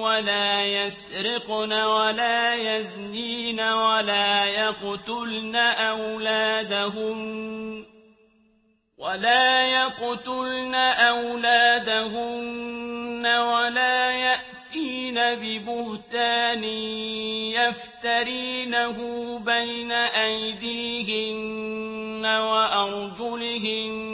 وَلَا يَسْرِقْنَ وَلَا يَزْنِينَ وَلَا يَقْتُلْنَ أَوْلَادَهُنَّ وَلَا يَأْتِينَ بِبُهْتَانٍ يَفْتَرِينَهُ بَيْنَ أَيْدِيهِنَّ وَأَرْجُلِهِنَّ